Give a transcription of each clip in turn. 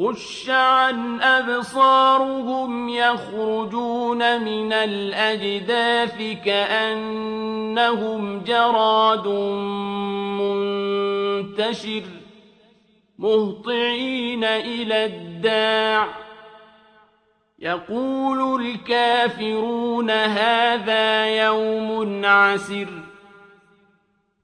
خش عن أبصارهم يخرجون من الأجداث كأنهم جراد منتشر مهطعين إلى الداع. يقول الكافرون هذا يوم عسر.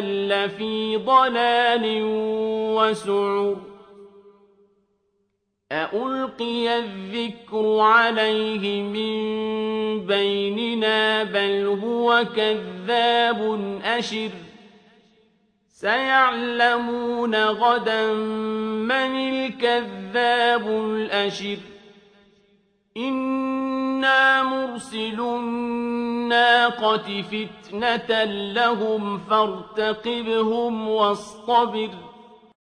لفي ضلال وسعر. أألقي الذكر عليه من بيننا بل هو كذاب أشر. سيعلمون غدا من الكذاب الأشر. إنا مرسل الناقة فتنة لهم فارتقبهم واصطبر